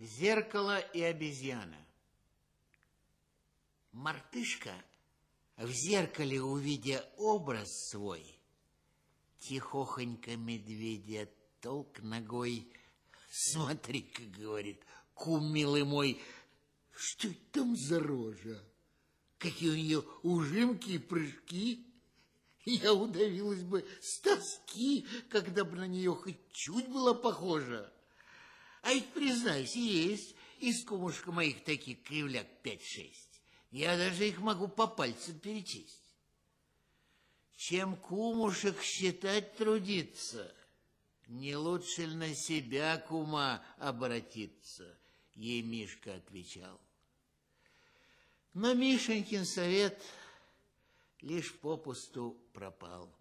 Зеркало и обезьяна. Мартышка, в зеркале увидя образ свой, тихохонько медведя толк ногой. Смотри-ка, говорит, кум милый мой, что это там за рожа? Какие у нее ужимки и прыжки? Я удавилась бы с тоски, когда бы на нее хоть чуть было похоже. А ведь, признайся, есть из кумушка моих таких кривляк пять-шесть. Я даже их могу по пальцам перечесть. Чем кумушек считать трудиться, не лучше ли на себя кума обратиться, ей Мишка отвечал. Но Мишенькин совет лишь попусту пропал.